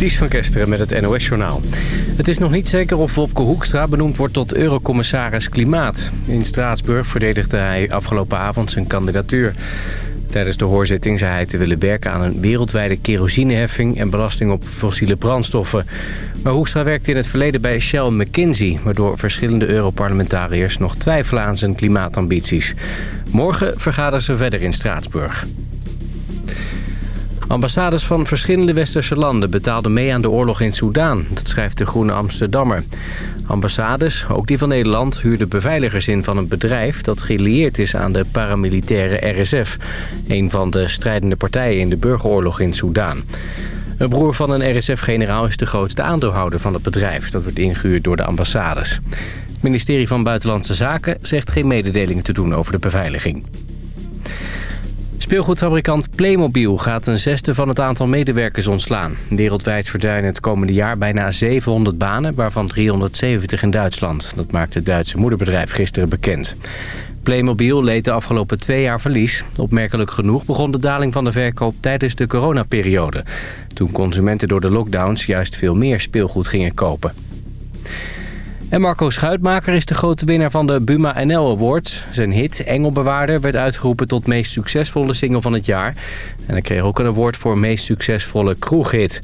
Ties van Kesteren met het NOS-journaal. Het is nog niet zeker of Wopke Hoekstra benoemd wordt tot eurocommissaris Klimaat. In Straatsburg verdedigde hij afgelopen avond zijn kandidatuur. Tijdens de hoorzitting zei hij te willen werken aan een wereldwijde kerosineheffing... en belasting op fossiele brandstoffen. Maar Hoekstra werkte in het verleden bij Shell McKinsey... waardoor verschillende Europarlementariërs nog twijfelen aan zijn klimaatambities. Morgen vergaderen ze verder in Straatsburg. Ambassades van verschillende westerse landen betaalden mee aan de oorlog in Soedan. Dat schrijft de Groene Amsterdammer. Ambassades, ook die van Nederland, huurden beveiligers in van een bedrijf... dat gelieerd is aan de paramilitaire RSF. Een van de strijdende partijen in de burgeroorlog in Soedan. Een broer van een RSF-generaal is de grootste aandeelhouder van het bedrijf. Dat wordt ingehuurd door de ambassades. Het ministerie van Buitenlandse Zaken zegt geen mededelingen te doen over de beveiliging. Speelgoedfabrikant Playmobil gaat een zesde van het aantal medewerkers ontslaan. Wereldwijd verdwijnen het komende jaar bijna 700 banen, waarvan 370 in Duitsland. Dat maakt het Duitse moederbedrijf gisteren bekend. Playmobil leed de afgelopen twee jaar verlies. Opmerkelijk genoeg begon de daling van de verkoop tijdens de coronaperiode. Toen consumenten door de lockdowns juist veel meer speelgoed gingen kopen. En Marco Schuitmaker is de grote winnaar van de Buma NL Awards. Zijn hit Engelbewaarder werd uitgeroepen tot meest succesvolle single van het jaar. En hij kreeg ook een award voor meest succesvolle kroeghit.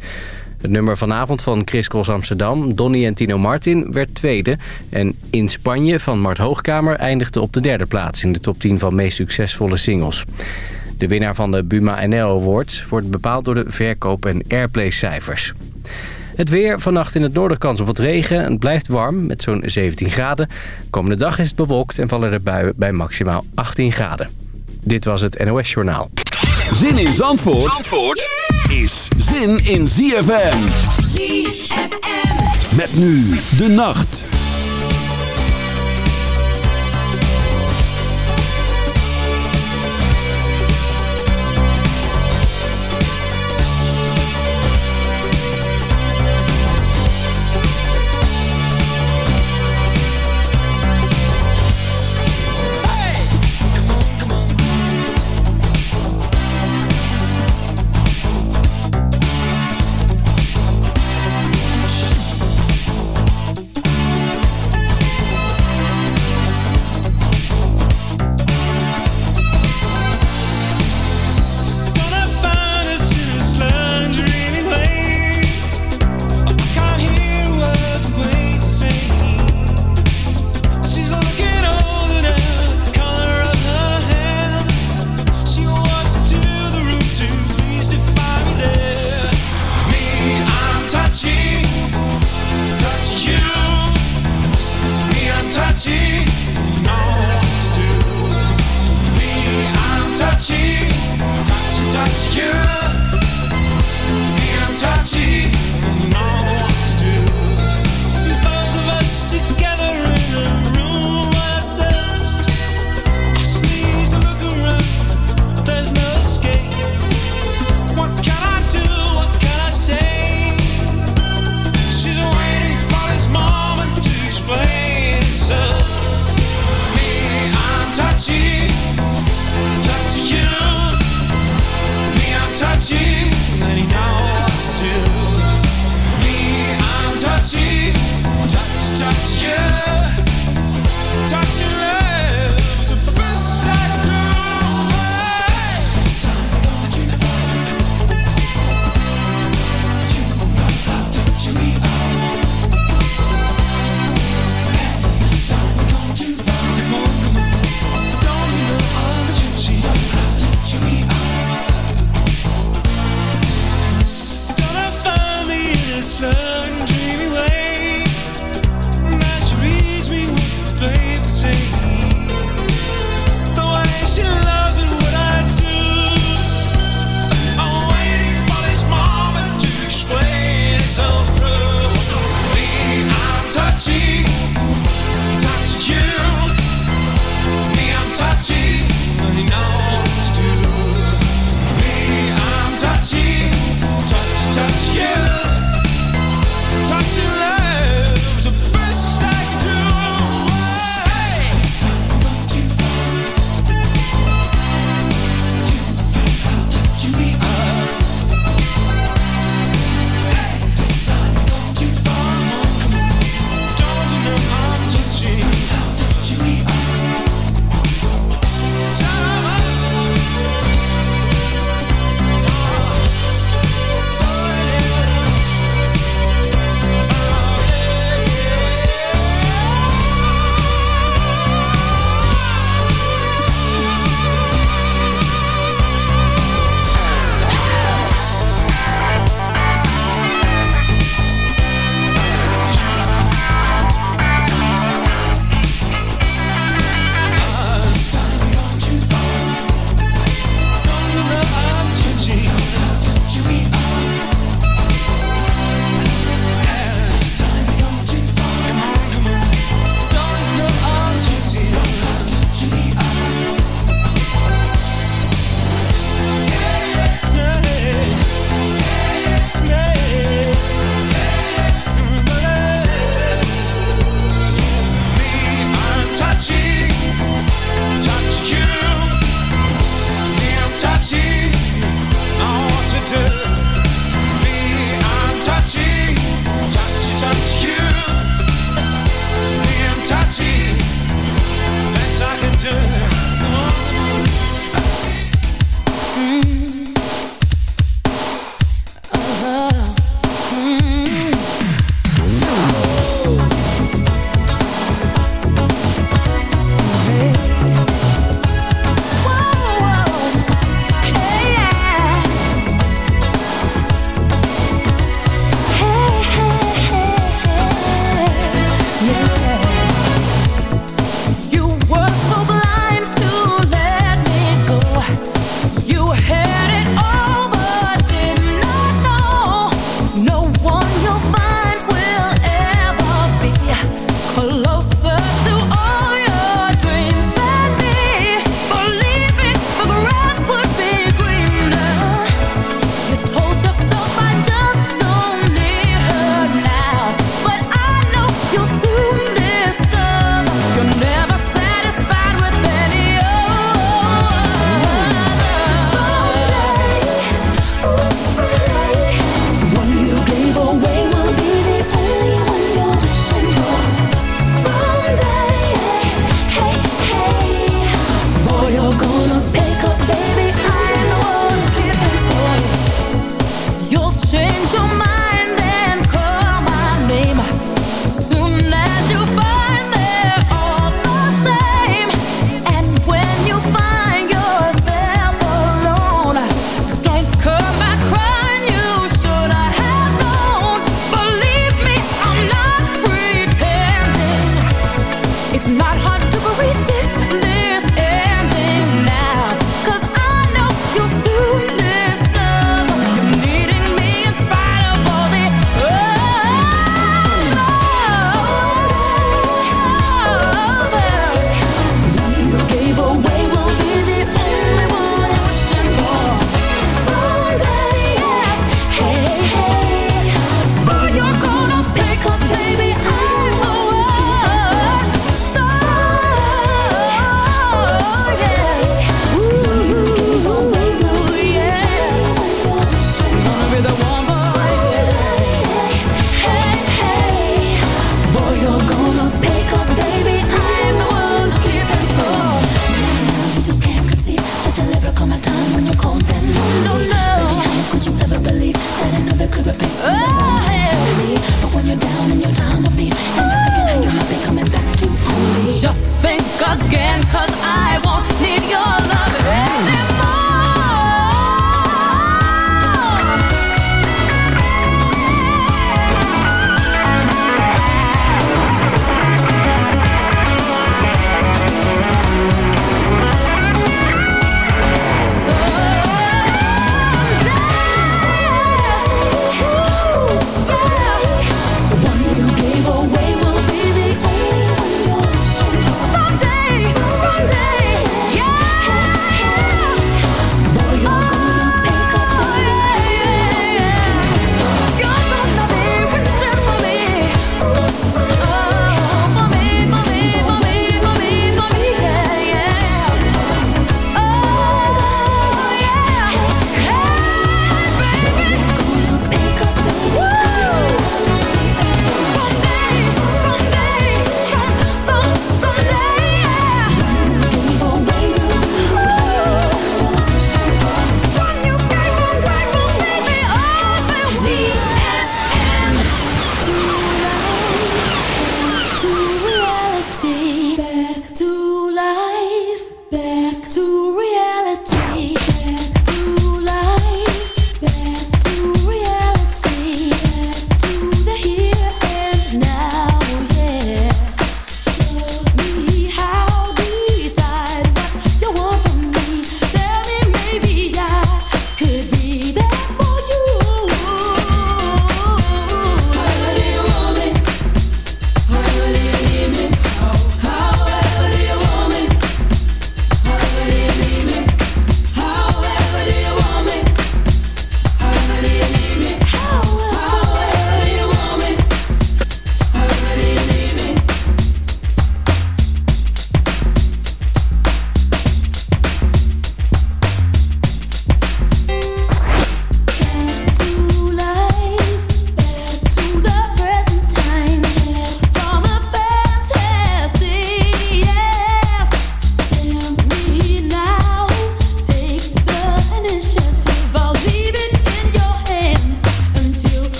Het nummer vanavond van Chris Cross Amsterdam, Donny en Tino Martin, werd tweede. En In Spanje van Mart Hoogkamer eindigde op de derde plaats... in de top 10 van meest succesvolle singles. De winnaar van de Buma NL Awards wordt bepaald door de verkoop- en airplay-cijfers. Het weer, vannacht in het noorden kans op wat regen. Het blijft warm met zo'n 17 graden. Komende dag is het bewolkt en vallen er buien bij maximaal 18 graden. Dit was het NOS Journaal. Zin in Zandvoort, Zandvoort is zin in ZFM. ZFM. Met nu de nacht.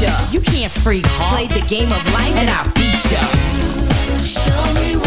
ya. You can't freak, huh? Played the game of life and I beat ya. Show me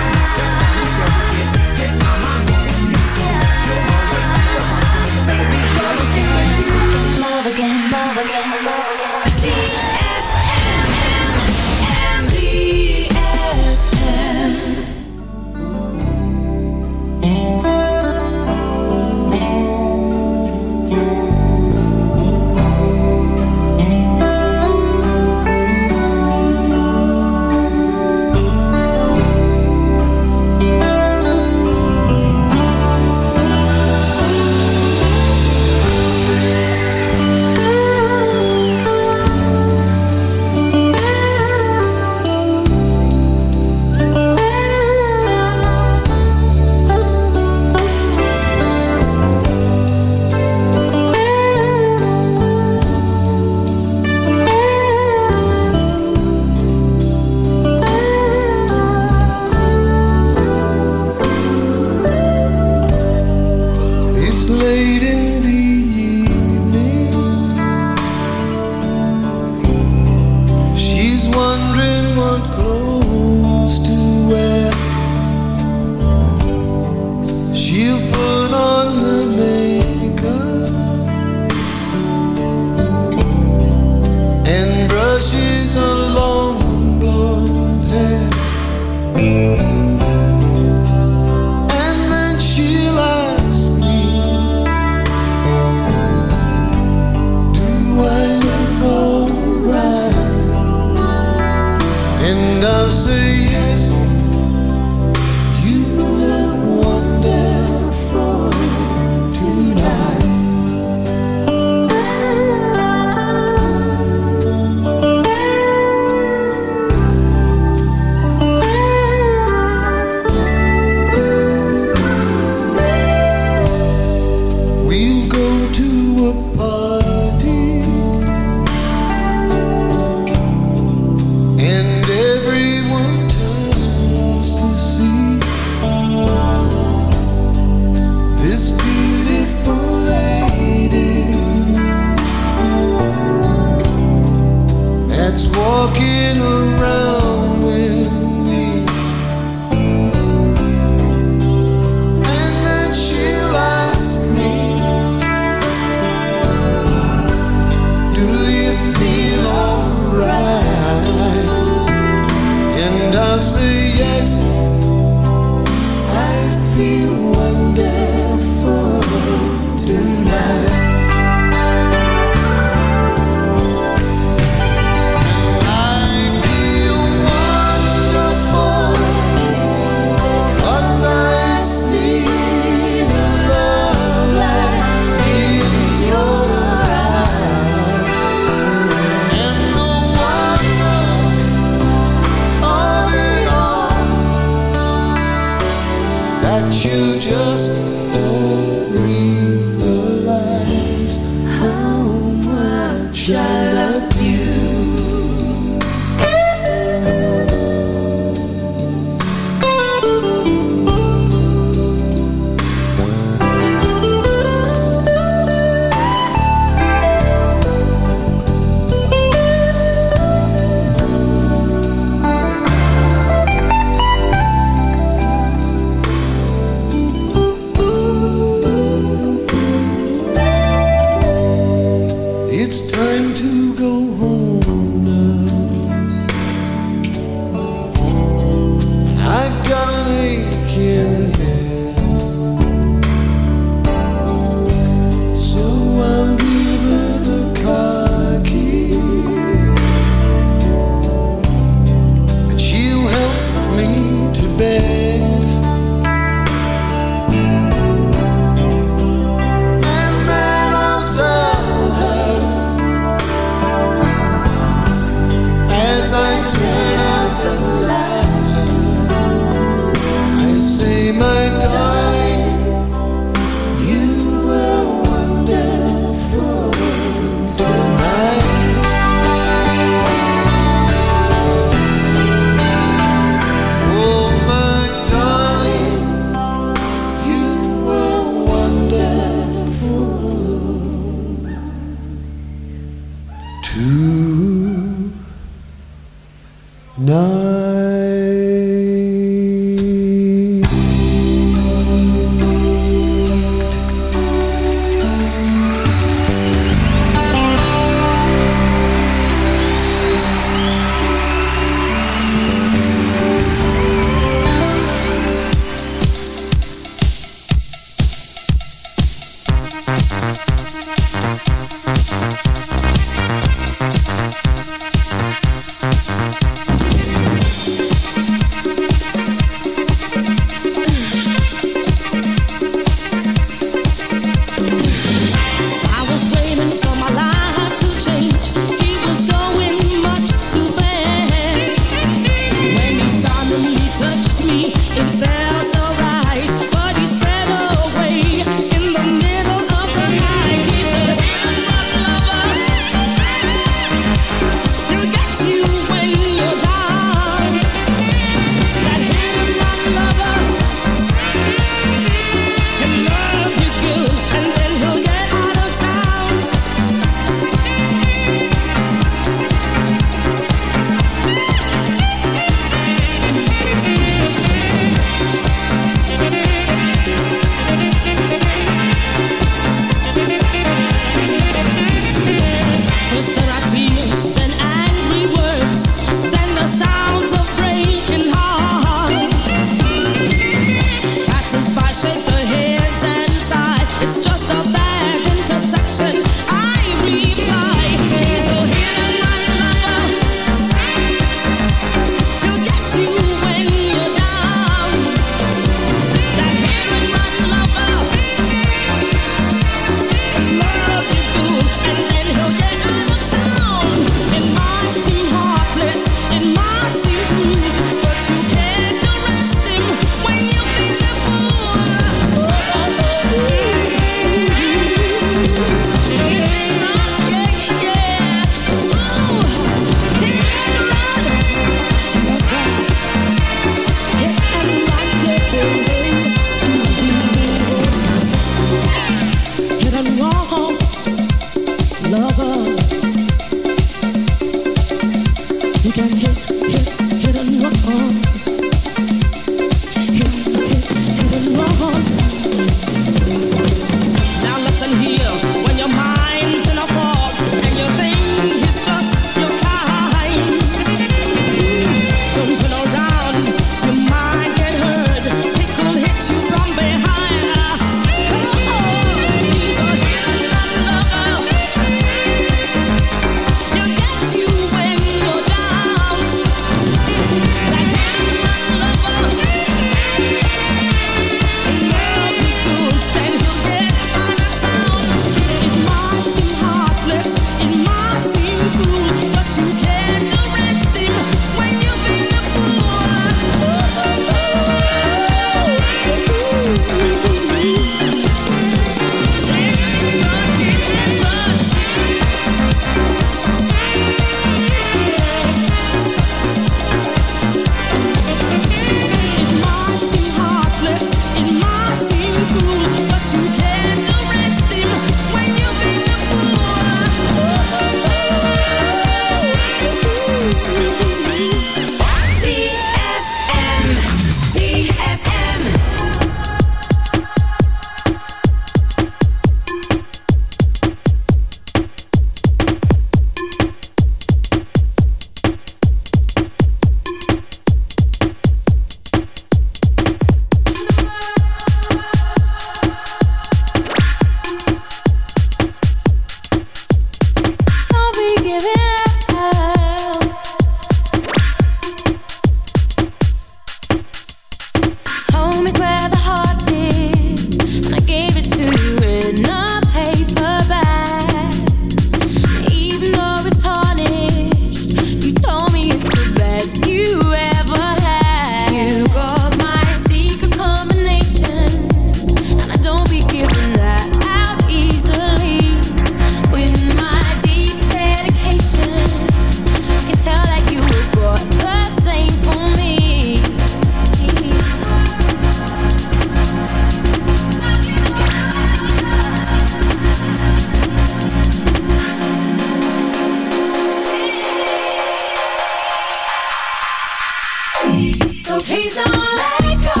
So please don't let go.